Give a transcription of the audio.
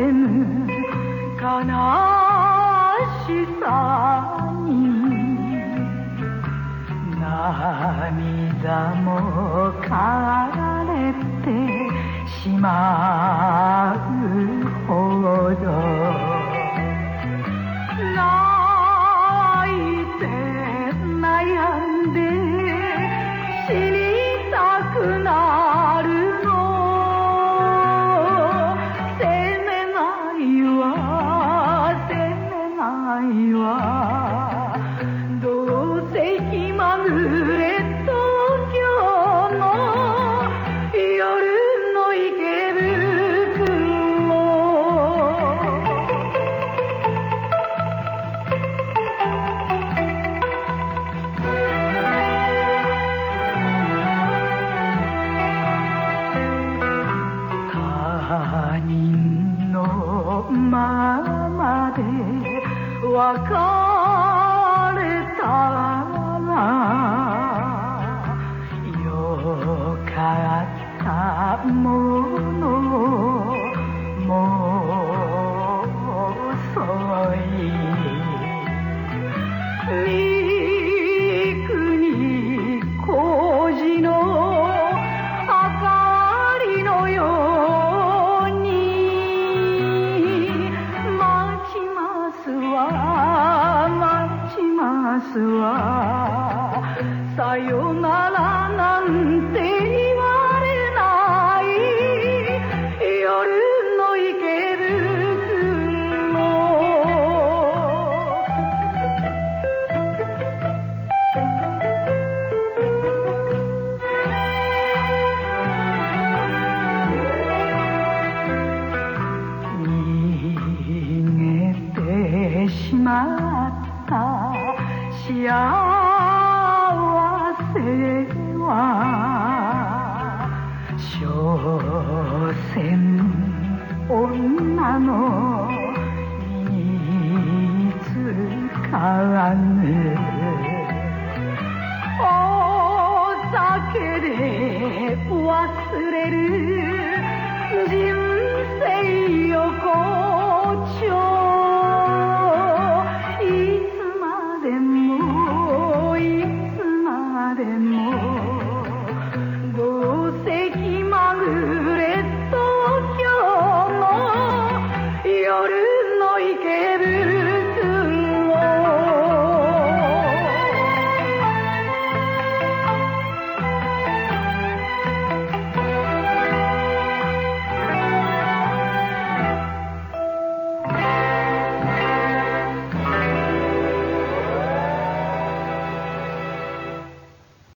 悲しさに涙も枯られてしまうほど」どうせ気まぐれ東京の夜の池袋。他人のままで別れまった。幸せは所詮女の身につかぬ。お酒で忘れる